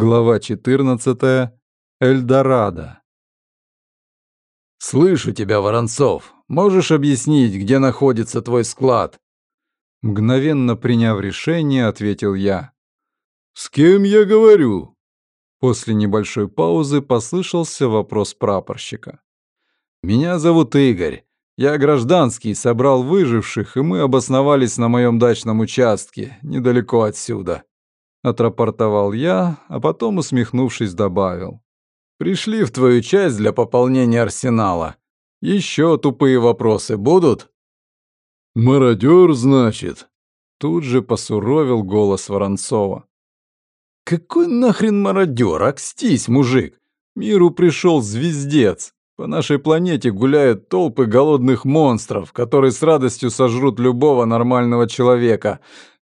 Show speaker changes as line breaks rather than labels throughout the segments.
Глава 14. Эльдорадо.
«Слышу тебя, Воронцов. Можешь объяснить, где находится твой склад?»
Мгновенно приняв решение, ответил я.
«С кем я говорю?»
После небольшой паузы послышался вопрос прапорщика.
«Меня зовут Игорь. Я гражданский, собрал выживших, и мы обосновались на моем дачном участке, недалеко отсюда».
— отрапортовал я, а потом, усмехнувшись, добавил.
«Пришли в твою часть для пополнения арсенала. Еще тупые вопросы будут?»
«Мародер, значит?» Тут же посуровил голос Воронцова.
«Какой нахрен мародер? Акстись, мужик! Миру пришел звездец. По нашей планете гуляют толпы голодных монстров, которые с радостью сожрут любого нормального человека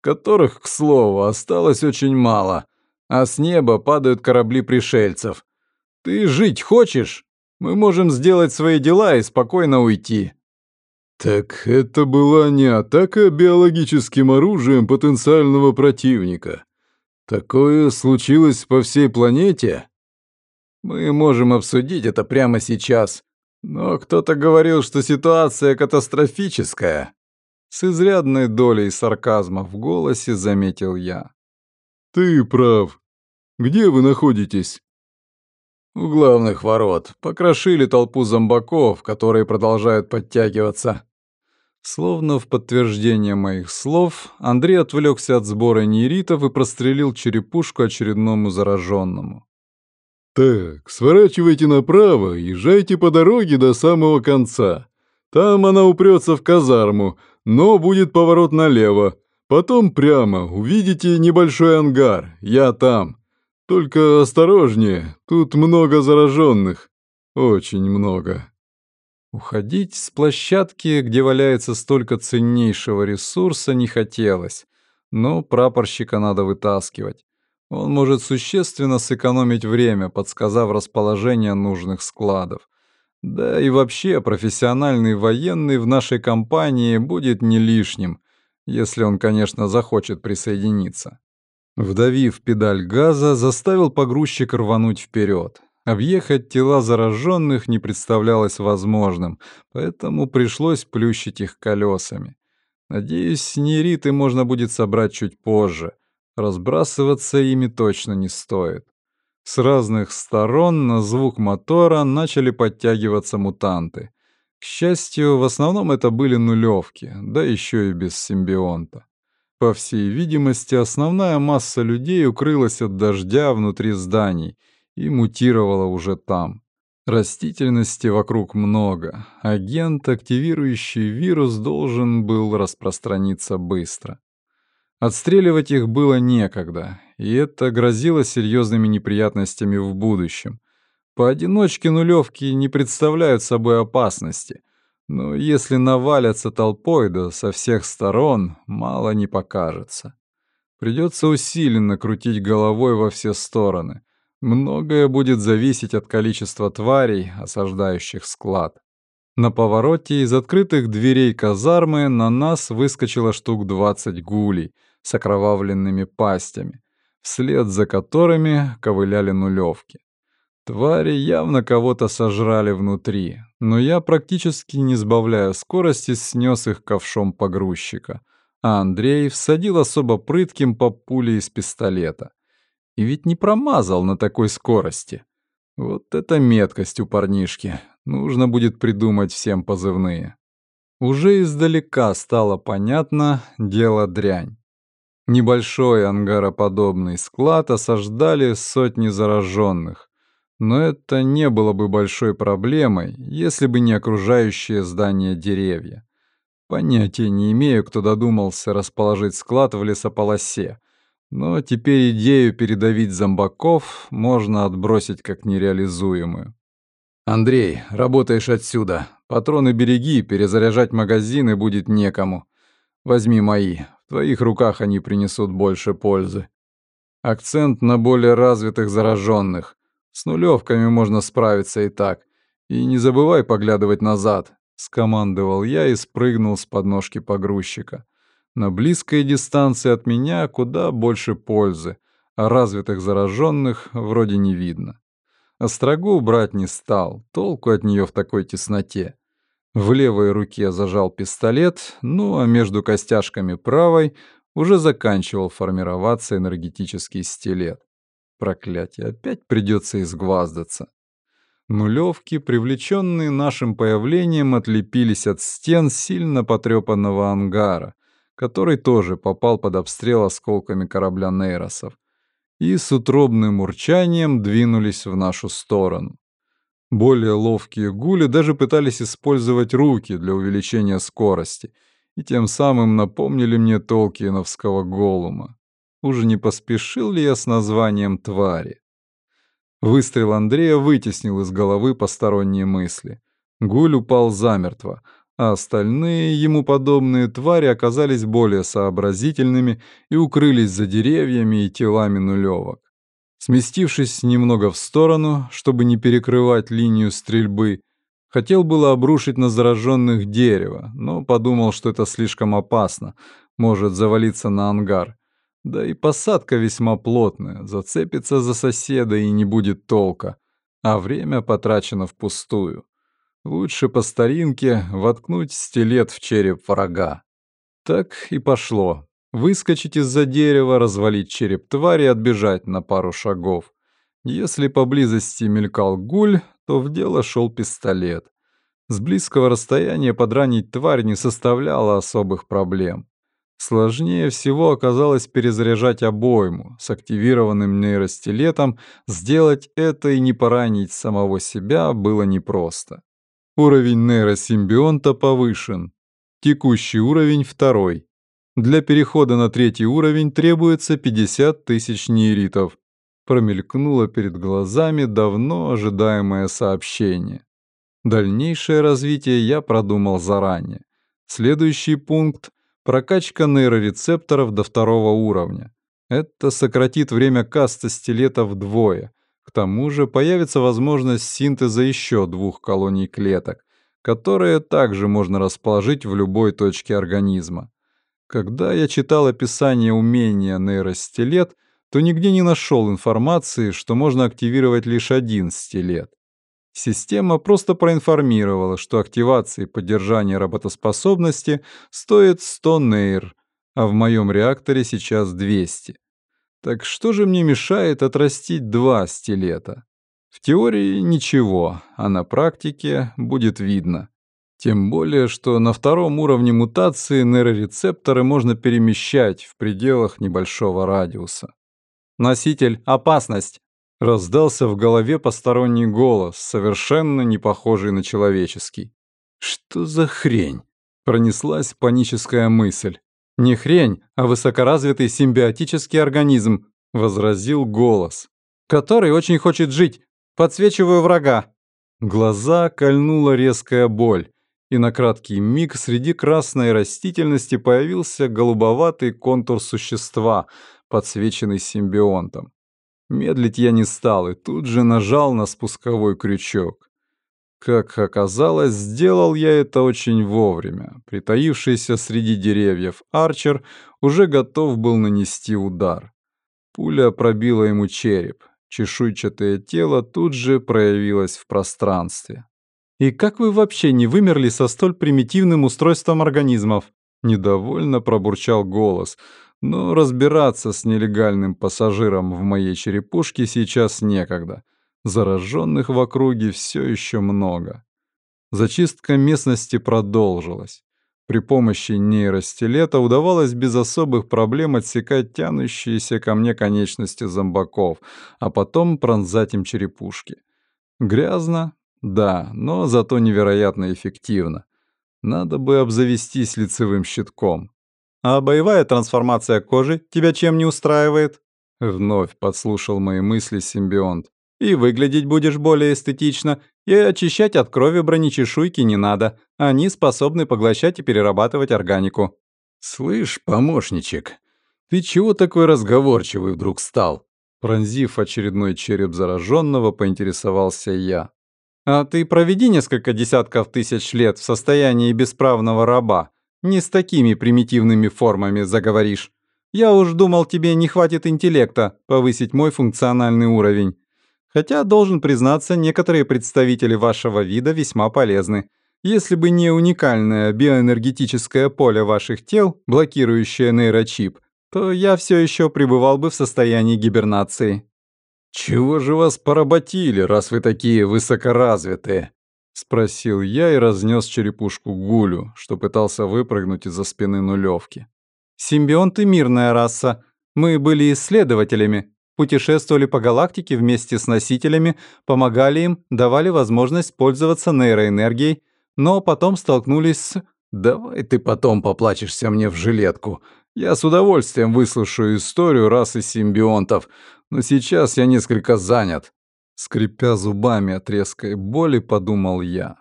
которых, к слову, осталось очень мало, а с неба падают корабли пришельцев. Ты жить хочешь? Мы можем сделать свои дела и спокойно уйти».
«Так это была не атака биологическим оружием потенциального противника. Такое случилось по всей планете?»
«Мы можем обсудить это прямо сейчас. Но кто-то говорил, что ситуация катастрофическая.
С изрядной долей сарказма в голосе заметил я.
«Ты прав. Где вы находитесь?»
«У главных ворот. Покрошили толпу зомбаков, которые продолжают подтягиваться».
Словно в подтверждение моих слов, Андрей отвлекся от сбора нейритов и прострелил черепушку очередному зараженному.
«Так, сворачивайте направо, езжайте по дороге до самого конца. Там она упрется в казарму, но будет поворот налево. Потом прямо, увидите небольшой ангар, я там. Только осторожнее, тут много зараженных. Очень много.
Уходить с площадки, где валяется столько ценнейшего ресурса, не хотелось. Но прапорщика надо вытаскивать. Он может существенно сэкономить время, подсказав расположение нужных складов. Да и вообще профессиональный военный в нашей компании будет не лишним, если он, конечно, захочет присоединиться. Вдавив педаль газа, заставил погрузчик рвануть вперед. Объехать тела зараженных не представлялось возможным, поэтому пришлось плющить их колесами. Надеюсь, нейриты можно будет собрать чуть позже. Разбрасываться ими точно не стоит. С разных сторон на звук мотора начали подтягиваться мутанты. К счастью, в основном это были нулевки, да еще и без симбионта. По всей видимости, основная масса людей укрылась от дождя внутри зданий и мутировала уже там. Растительности вокруг много. Агент, активирующий вирус, должен был распространиться быстро. Отстреливать их было некогда, и это грозило серьезными неприятностями в будущем. Поодиночке нулевки не представляют собой опасности, но если навалятся толпой, да со всех сторон, мало не покажется. Придется усиленно крутить головой во все стороны. Многое будет зависеть от количества тварей, осаждающих склад. На повороте из открытых дверей казармы на нас выскочило штук 20 гулей с окровавленными пастями вслед за которыми ковыляли нулевки. Твари явно кого-то сожрали внутри, но я практически не сбавляя скорости снес их ковшом погрузчика, а Андрей всадил особо прытким по пуле из пистолета. И ведь не промазал на такой скорости. Вот это меткость у парнишки. Нужно будет придумать всем позывные. Уже издалека стало понятно, дело дрянь. Небольшой ангароподобный склад осаждали сотни зараженных. Но это не было бы большой проблемой, если бы не окружающие здание деревья. Понятия не имею, кто додумался расположить склад в лесополосе. Но теперь идею передавить зомбаков можно отбросить как нереализуемую.
«Андрей, работаешь отсюда. Патроны береги, перезаряжать магазины будет некому. Возьми мои, твоих руках они принесут больше пользы. Акцент на более развитых зараженных. С нулевками можно справиться и так. И не забывай поглядывать назад, скомандовал я и спрыгнул с подножки погрузчика. На близкой дистанции от меня куда больше пользы,
а развитых зараженных вроде не видно. Острогу брать не стал, толку от нее в такой тесноте. В левой руке зажал пистолет, ну а между костяшками правой уже заканчивал формироваться энергетический стилет. Проклятие, опять придется изгваздаться. Нулевки, привлеченные нашим появлением, отлепились от стен сильно потрепанного ангара, который тоже попал под обстрел осколками корабля Нейросов, и с утробным урчанием двинулись в нашу сторону. Более ловкие гули даже пытались использовать руки для увеличения скорости, и тем самым напомнили мне Толкиеновского голума. Уже не поспешил ли я с названием твари? Выстрел Андрея вытеснил из головы посторонние мысли. Гуль упал замертво, а остальные ему подобные твари оказались более сообразительными и укрылись за деревьями и телами нулевок. Сместившись немного в сторону, чтобы не перекрывать линию стрельбы, хотел было обрушить на зараженных дерево, но подумал, что это слишком опасно, может завалиться на ангар. Да и посадка весьма плотная, зацепится за соседа и не будет толка, а время потрачено впустую. Лучше по старинке воткнуть стилет в череп врага. Так и пошло. Выскочить из-за дерева, развалить череп твари и отбежать на пару шагов. Если поблизости мелькал гуль, то в дело шел пистолет. С близкого расстояния подранить тварь не составляло особых проблем. Сложнее всего оказалось перезаряжать обойму. С активированным нейростилетом сделать это и не поранить самого себя было непросто. Уровень нейросимбионта повышен. Текущий уровень второй. Для перехода на третий уровень требуется 50 тысяч нейритов. Промелькнуло перед глазами давно ожидаемое сообщение. Дальнейшее развитие я продумал заранее. Следующий пункт Прокачка нейрорецепторов до второго уровня. Это сократит время каста стилета вдвое. К тому же появится возможность синтеза еще двух колоний клеток, которые также можно расположить в любой точке организма. Когда я читал описание умения нейростилет, то нигде не нашел информации, что можно активировать лишь один стилет. Система просто проинформировала, что активация и поддержание работоспособности стоит 100 нейр, а в моем реакторе сейчас 200. Так что же мне мешает отрастить два стилета? В теории ничего, а на практике будет видно. Тем более, что на втором уровне мутации нейрорецепторы можно перемещать в пределах небольшого радиуса. Носитель «Опасность!» Раздался в голове посторонний голос, совершенно не похожий на человеческий. «Что за хрень?» Пронеслась паническая мысль. «Не хрень, а высокоразвитый симбиотический организм», — возразил голос. «Который очень хочет жить. Подсвечиваю врага». Глаза кольнула резкая боль, и на краткий миг среди красной растительности появился голубоватый контур существа, подсвеченный симбионтом. Медлить я не стал и тут же нажал на спусковой крючок. Как оказалось, сделал я это очень вовремя. Притаившийся среди деревьев Арчер уже готов был нанести удар. Пуля пробила ему череп. Чешуйчатое тело тут же проявилось в пространстве. «И как вы вообще не вымерли со столь примитивным устройством организмов?» Недовольно пробурчал голос — но разбираться с нелегальным пассажиром в моей черепушке сейчас некогда. Зараженных в округе все еще много. Зачистка местности продолжилась. При помощи нейростилета удавалось без особых проблем отсекать тянущиеся ко мне конечности зомбаков, а потом пронзать им черепушки. Грязно? Да, но зато невероятно эффективно. Надо бы обзавестись лицевым щитком. А боевая трансформация кожи тебя чем не устраивает? Вновь подслушал мои мысли симбионт. И выглядеть будешь более эстетично, и очищать от крови бронечешуйки не надо. Они способны поглощать и перерабатывать органику.
Слышь, помощничек, ты чего такой разговорчивый вдруг стал? Пронзив очередной череп зараженного, поинтересовался я.
А ты проведи несколько десятков тысяч лет в состоянии бесправного раба, не с такими примитивными формами заговоришь. Я уж думал, тебе не хватит интеллекта повысить мой функциональный уровень. Хотя, должен признаться, некоторые представители вашего вида весьма полезны. Если бы не уникальное биоэнергетическое поле ваших тел, блокирующее нейрочип, то я все еще пребывал бы в состоянии гибернации.
«Чего же вас поработили, раз вы такие высокоразвитые?» — спросил я и разнес черепушку Гулю, что пытался выпрыгнуть из-за спины нулевки.
«Симбионты — мирная раса. Мы были исследователями, путешествовали по галактике вместе с носителями, помогали им, давали возможность пользоваться нейроэнергией, но потом столкнулись с...
«Давай ты потом поплачешься мне в жилетку. Я с удовольствием выслушаю историю расы симбионтов, но сейчас я несколько занят».
Скрипя зубами от резкой боли, подумал я.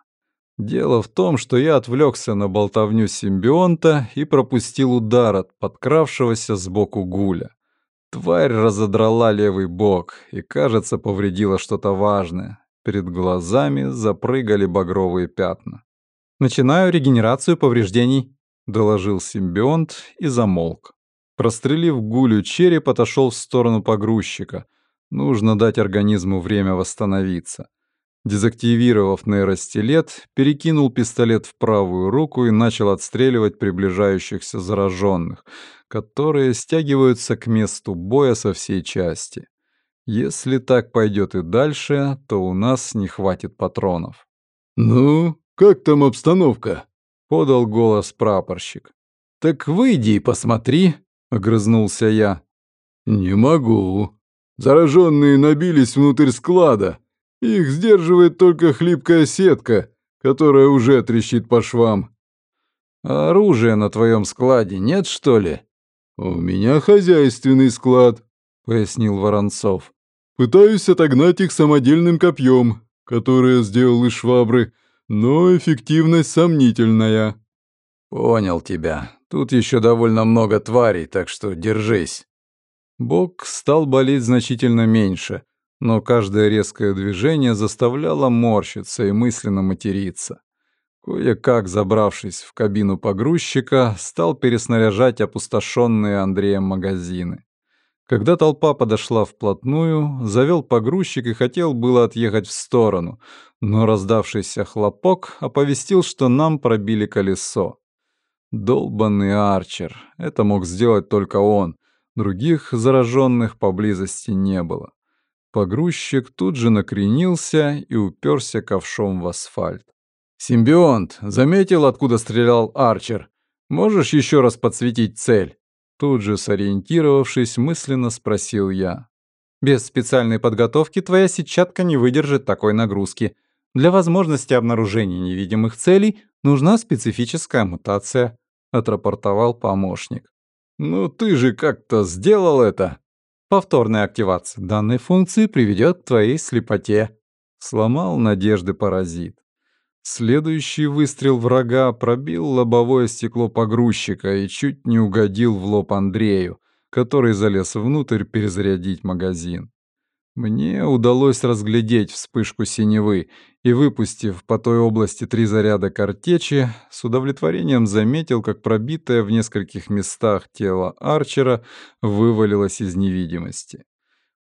Дело в том, что я отвлекся на болтовню симбионта и пропустил удар от подкравшегося сбоку гуля. Тварь разодрала левый бок и, кажется, повредила что-то важное. Перед глазами запрыгали багровые пятна. «Начинаю регенерацию повреждений», — доложил симбионт и замолк. Прострелив гулю череп, отошел в сторону погрузчика. Нужно дать организму время восстановиться. Дезактивировав нейростилет, перекинул пистолет в правую руку и начал отстреливать приближающихся зараженных, которые стягиваются к месту боя со всей части. Если так пойдет и дальше, то у нас не хватит патронов.
«Ну, как там обстановка?»
— подал голос прапорщик.
«Так выйди и посмотри», — огрызнулся я.
«Не могу. Зараженные набились внутрь склада. Их сдерживает только хлипкая сетка, которая уже трещит по швам.
А оружия на твоем складе нет, что ли?
У меня хозяйственный склад, пояснил Воронцов. Пытаюсь отогнать их самодельным копьем, которое сделал из швабры, но эффективность сомнительная.
Понял тебя. Тут еще довольно много тварей, так что держись.
Бок стал болеть значительно меньше, но каждое резкое движение заставляло морщиться и мысленно материться. Кое-как забравшись в кабину погрузчика, стал переснаряжать опустошенные Андреем магазины. Когда толпа подошла вплотную, завел погрузчик и хотел было отъехать в сторону, но раздавшийся хлопок оповестил, что нам пробили колесо. Долбанный Арчер. Это мог сделать только он. Других зараженных поблизости не было. Погрузчик тут же накренился и уперся ковшом в асфальт.
«Симбионт, заметил, откуда стрелял Арчер? Можешь еще раз подсветить цель?»
Тут же сориентировавшись, мысленно спросил я. «Без специальной подготовки твоя сетчатка не выдержит такой нагрузки. Для возможности обнаружения невидимых целей нужна специфическая мутация», — отрапортовал помощник.
«Ну ты же как-то сделал это!»
Повторная активация данной функции приведет к твоей слепоте. Сломал надежды паразит. Следующий выстрел врага пробил лобовое стекло погрузчика и чуть не угодил в лоб Андрею, который залез внутрь перезарядить магазин. Мне удалось разглядеть вспышку синевы, и, выпустив по той области три заряда картечи, с удовлетворением заметил, как пробитое в нескольких местах тело Арчера вывалилось из невидимости.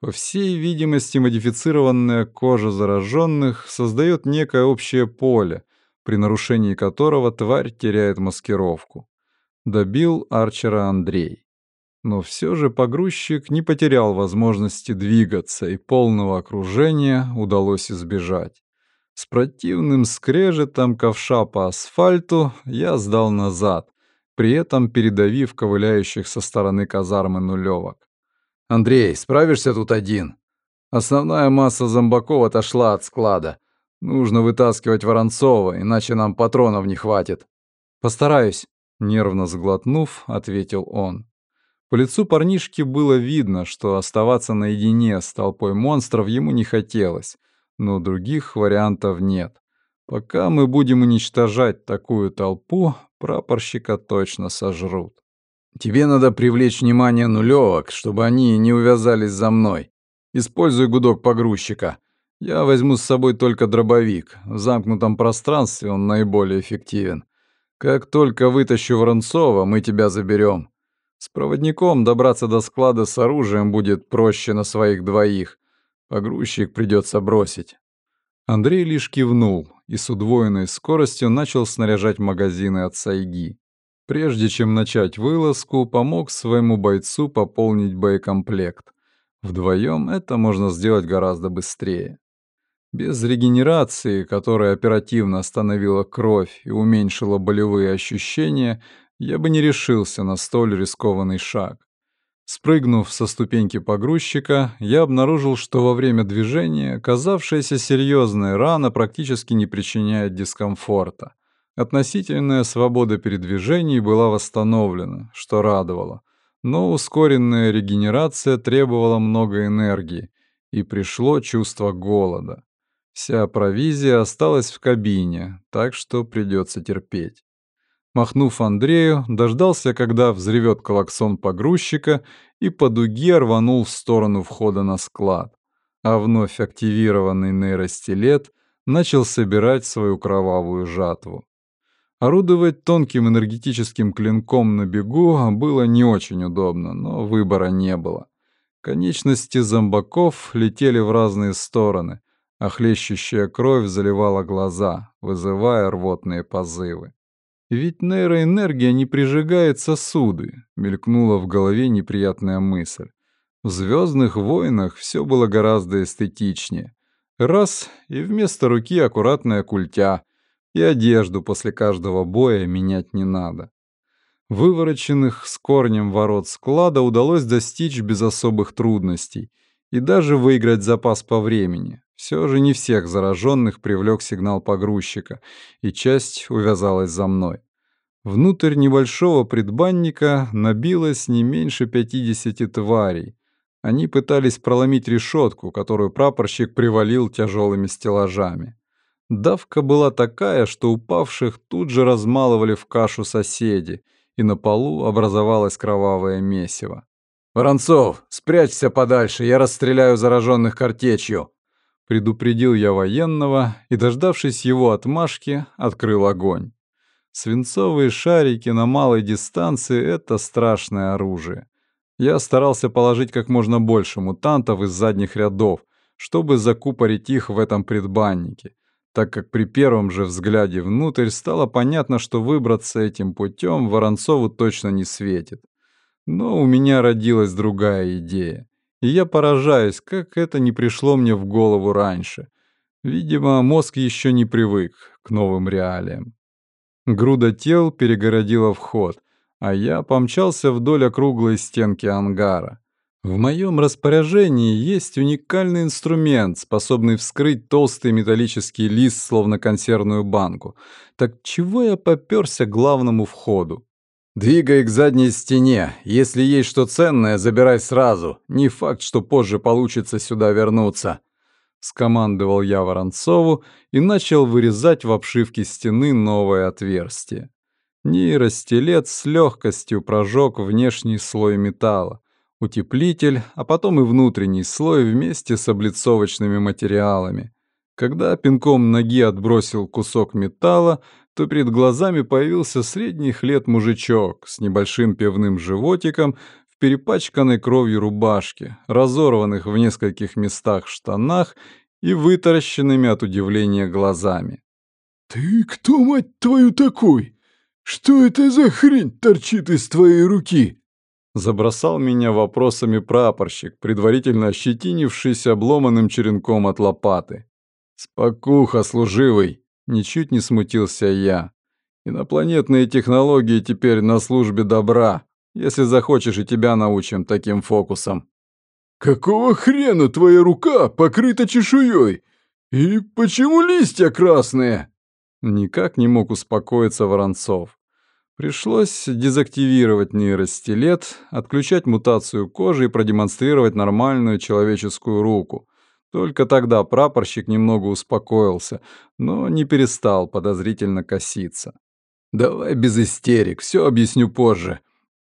По всей видимости, модифицированная кожа зараженных создает некое общее поле, при нарушении которого тварь теряет маскировку. Добил Арчера Андрей. Но все же погрузчик не потерял возможности двигаться, и полного окружения удалось избежать. С противным скрежетом ковша по асфальту я сдал назад, при этом передавив ковыляющих со стороны казармы нулевок.
«Андрей, справишься тут один? Основная масса зомбаков отошла от склада. Нужно вытаскивать Воронцова, иначе нам патронов не хватит».
«Постараюсь», — нервно сглотнув, ответил он. По лицу парнишки было видно, что оставаться наедине с толпой монстров ему не хотелось, но других вариантов нет. Пока мы будем уничтожать такую толпу, прапорщика точно сожрут.
Тебе надо привлечь внимание нулевок, чтобы они не увязались за мной. Используй гудок погрузчика. Я возьму с собой только дробовик. В замкнутом пространстве он наиболее эффективен. Как только вытащу Воронцова, мы тебя заберем.
С проводником добраться до склада с оружием будет проще на своих двоих. Погрузчик придется бросить. Андрей лишь кивнул и с удвоенной скоростью начал снаряжать магазины от сайги. Прежде чем начать вылазку, помог своему бойцу пополнить боекомплект. Вдвоем это можно сделать гораздо быстрее. Без регенерации, которая оперативно остановила кровь и уменьшила болевые ощущения, я бы не решился на столь рискованный шаг. Спрыгнув со ступеньки погрузчика, я обнаружил, что во время движения казавшаяся серьезная рана практически не причиняет дискомфорта. Относительная свобода передвижений была восстановлена, что радовало. Но ускоренная регенерация требовала много энергии, и пришло чувство голода. Вся провизия осталась в кабине, так что придется терпеть. Махнув Андрею, дождался, когда взревет колоксон погрузчика и по дуге рванул в сторону входа на склад. А вновь активированный нейростилет начал собирать свою кровавую жатву. Орудовать тонким энергетическим клинком на бегу было не очень удобно, но выбора не было. Конечности зомбаков летели в разные стороны, а хлещущая кровь заливала глаза, вызывая рвотные позывы. «Ведь нейроэнергия не прижигает сосуды», — мелькнула в голове неприятная мысль. В «Звездных войнах» все было гораздо эстетичнее. Раз — и вместо руки аккуратная культя, и одежду после каждого боя менять не надо. Вывороченных с корнем ворот склада удалось достичь без особых трудностей и даже выиграть запас по времени. Все же не всех зараженных привлек сигнал погрузчика, и часть увязалась за мной. Внутрь небольшого предбанника набилось не меньше 50 тварей. Они пытались проломить решетку, которую прапорщик привалил тяжелыми стеллажами. Давка была такая, что упавших тут же размалывали в кашу соседи, и на полу образовалось кровавое месиво. «Воронцов, спрячься подальше, я расстреляю зараженных картечью!» Предупредил я военного и, дождавшись его отмашки, открыл огонь. Свинцовые шарики на малой дистанции — это страшное оружие. Я старался положить как можно больше мутантов из задних рядов, чтобы закупорить их в этом предбаннике, так как при первом же взгляде внутрь стало понятно, что выбраться этим путем Воронцову точно не светит. Но у меня родилась другая идея. И я поражаюсь, как это не пришло мне в голову раньше. Видимо, мозг еще не привык к новым реалиям. Груда тел перегородила вход, а я помчался вдоль округлой стенки ангара. В моем распоряжении есть уникальный инструмент, способный вскрыть толстый металлический лист, словно консервную банку. Так чего я попёрся к главному входу? Двигай к задней стене. Если есть что ценное, забирай сразу. Не факт, что позже получится сюда вернуться. Скомандовал я Воронцову и начал вырезать в обшивке стены новое отверстие. Нейростилет с легкостью прожег внешний слой металла, утеплитель, а потом и внутренний слой вместе с облицовочными материалами. Когда пинком ноги отбросил кусок металла, то перед глазами появился средних лет мужичок с небольшим пивным животиком в перепачканной кровью рубашке, разорванных в нескольких местах штанах и вытаращенными от удивления глазами.
«Ты кто, мать твою, такой? Что это за хрень торчит из твоей руки?»
Забросал меня вопросами прапорщик, предварительно ощетинившись обломанным черенком от лопаты. «Спокуха, служивый!» Ничуть не смутился я. Инопланетные технологии теперь на службе добра. Если захочешь, и тебя научим таким фокусам.
Какого хрена твоя рука покрыта чешуей? И почему листья красные?
Никак не мог успокоиться Воронцов. Пришлось дезактивировать нейростилет, отключать мутацию кожи и продемонстрировать нормальную человеческую руку. Только тогда прапорщик немного успокоился, но не перестал подозрительно коситься. «Давай без истерик, все объясню позже.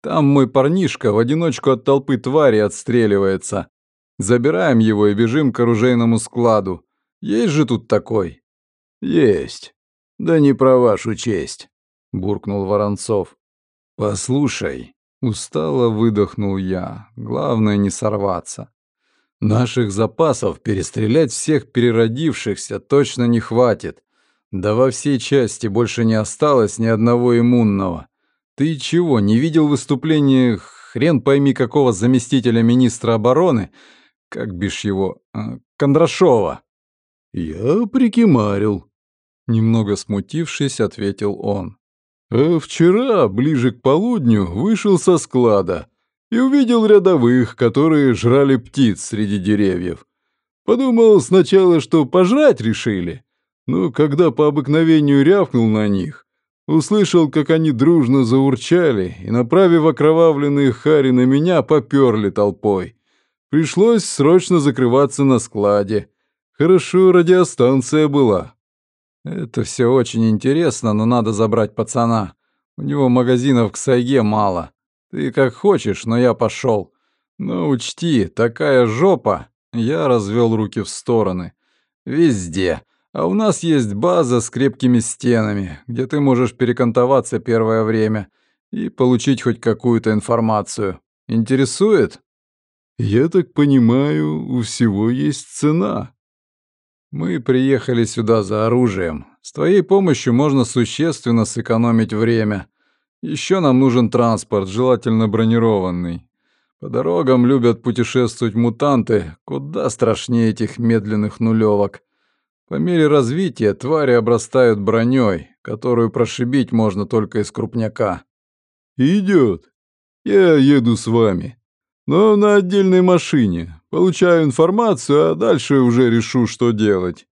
Там мой парнишка в одиночку от толпы твари отстреливается. Забираем его и бежим к оружейному складу. Есть же тут такой?»
«Есть. Да не про вашу честь», — буркнул Воронцов.
«Послушай», Устало выдохнул я. Главное не сорваться. Наших запасов перестрелять всех переродившихся точно не хватит. Да во всей части больше не осталось ни одного иммунного. Ты чего, не видел выступления хрен пойми какого заместителя министра обороны? Как бишь его? А, Кондрашова.
Я прикимарил. Немного смутившись, ответил он. А вчера, ближе к полудню, вышел со склада и увидел рядовых, которые жрали птиц среди деревьев. Подумал сначала, что пожрать решили, но когда по обыкновению рявкнул на них, услышал, как они дружно заурчали и, направив окровавленные хари на меня, поперли толпой. Пришлось срочно закрываться на складе. Хорошо радиостанция была.
Это все очень интересно, но надо забрать пацана. У него магазинов к сайге мало. Ты как хочешь, но я пошел. Но учти, такая жопа. Я развел руки в стороны. Везде. А у нас есть база с крепкими стенами, где ты можешь перекантоваться первое время и получить хоть какую-то информацию. Интересует?
Я так понимаю, у всего есть цена.
Мы приехали сюда за оружием. С твоей помощью можно существенно сэкономить время. Еще нам нужен транспорт, желательно бронированный. По дорогам любят путешествовать мутанты, куда страшнее этих медленных нулевок. По мере развития твари обрастают броней, которую прошибить можно только из крупняка.
Идет. Я еду с вами. Но на отдельной машине. Получаю информацию, а дальше уже решу, что делать.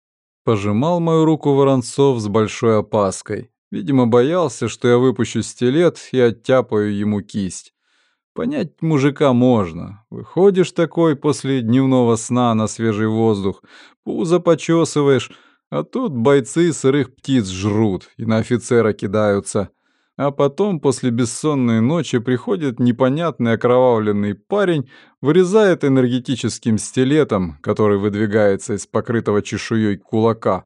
Пожимал мою руку Воронцов с большой опаской. Видимо, боялся, что я выпущу стилет и оттяпаю ему кисть. Понять мужика можно. Выходишь такой после дневного сна на свежий воздух, пузо почесываешь, а тут бойцы сырых птиц жрут и на офицера кидаются. А потом, после бессонной ночи, приходит непонятный окровавленный парень, вырезает энергетическим стилетом, который выдвигается из покрытого чешуей кулака,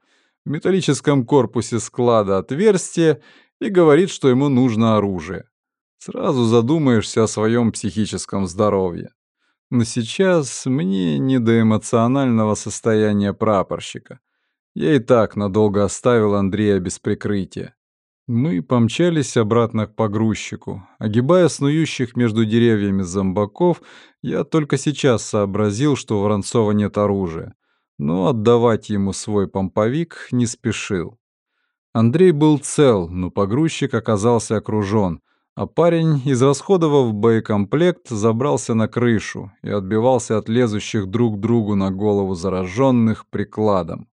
в металлическом корпусе склада отверстие и говорит, что ему нужно оружие. Сразу задумаешься о своем психическом здоровье. Но сейчас мне не до эмоционального состояния прапорщика. Я и так надолго оставил Андрея без прикрытия. Мы помчались обратно к погрузчику. Огибая снующих между деревьями зомбаков, я только сейчас сообразил, что у Воронцова нет оружия. Но отдавать ему свой помповик не спешил. Андрей был цел, но погрузчик оказался окружен, а парень, израсходовав боекомплект, забрался на крышу и отбивался от лезущих друг другу на голову зараженных прикладом.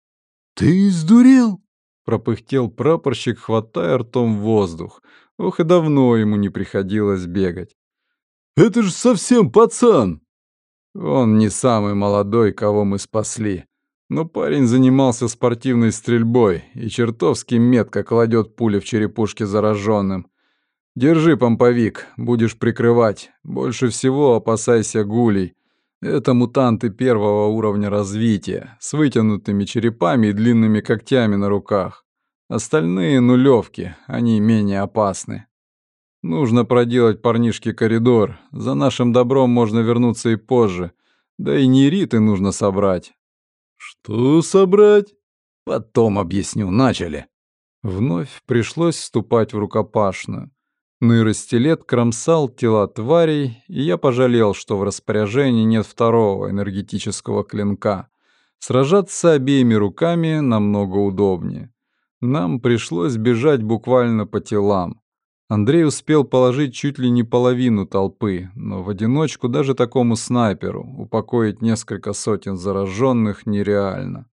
«Ты сдурел?»
— пропыхтел прапорщик, хватая ртом воздух. Ох, и давно ему не приходилось бегать.
«Это же совсем пацан!»
Он не самый молодой, кого мы спасли. Но парень занимался спортивной стрельбой и чертовски метко кладет пули в черепушки зараженным. Держи помповик, будешь прикрывать. Больше всего опасайся гулей. Это мутанты первого уровня развития, с вытянутыми черепами и длинными когтями на руках. Остальные нулевки, они менее опасны. Нужно проделать парнишке коридор. За нашим добром можно вернуться и позже. Да и нейриты нужно собрать.
Что собрать?
Потом объясню, начали. Вновь пришлось вступать в рукопашную. Нейростилет кромсал тела тварей, и я пожалел, что в распоряжении нет второго энергетического клинка. Сражаться обеими руками намного удобнее. Нам пришлось бежать буквально по телам. Андрей успел положить чуть ли не половину толпы, но в одиночку даже такому снайперу упокоить несколько сотен зараженных нереально.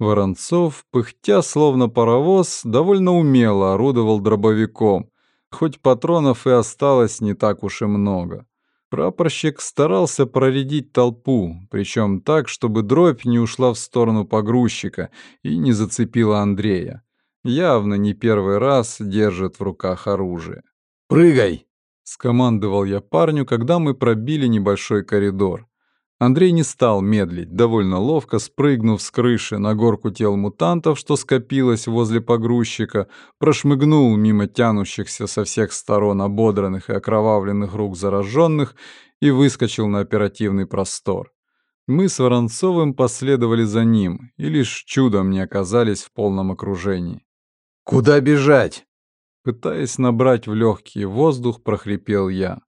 Воронцов, пыхтя словно паровоз, довольно умело орудовал дробовиком, хоть патронов и осталось не так уж и много. Прапорщик старался проредить толпу, причем так, чтобы дробь не ушла в сторону погрузчика и не зацепила Андрея. Явно не первый раз держит в руках оружие.
«Прыгай!»
— скомандовал я парню, когда мы пробили небольшой коридор. Андрей не стал медлить, довольно ловко спрыгнув с крыши на горку тел мутантов, что скопилось возле погрузчика, прошмыгнул мимо тянущихся со всех сторон ободранных и окровавленных рук зараженных и выскочил на оперативный простор. Мы с Воронцовым последовали за ним и лишь чудом не оказались в полном окружении.
«Куда бежать?»
Пытаясь набрать в легкий воздух, прохрипел я.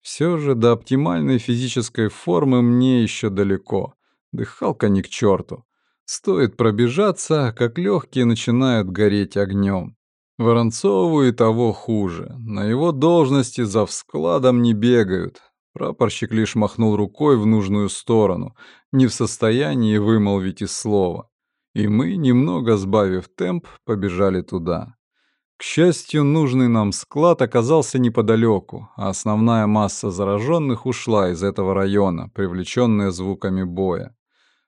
Все же до оптимальной физической формы мне еще далеко. Дыхалка ни к черту. Стоит пробежаться, как легкие начинают гореть огнем. Воронцову и того хуже. На его должности за вскладом не бегают. Прапорщик лишь махнул рукой в нужную сторону, не в состоянии вымолвить и слова. И мы, немного сбавив темп, побежали туда. К счастью, нужный нам склад оказался неподалеку, а основная масса зараженных ушла из этого района, привлеченная звуками боя.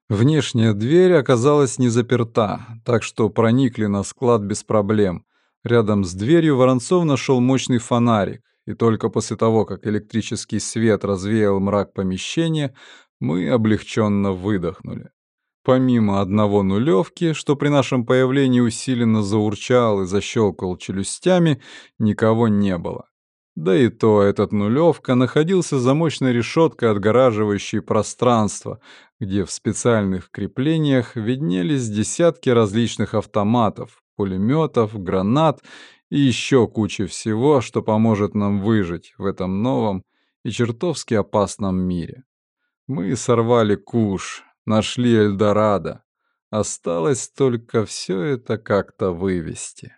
Внешняя дверь оказалась не заперта, так что проникли на склад без проблем. Рядом с дверью Воронцов нашел мощный фонарик, и только после того, как электрический свет развеял мрак помещения, мы облегченно выдохнули. Помимо одного нулевки, что при нашем появлении усиленно заурчал и защелкал челюстями, никого не было. Да и то этот нулевка находился за мощной решеткой, отгораживающей пространство, где в специальных креплениях виднелись десятки различных автоматов, пулеметов, гранат и еще куча всего, что поможет нам выжить в этом новом и чертовски опасном мире. Мы сорвали куш, Нашли Эльдорадо. Осталось только все это как-то вывести.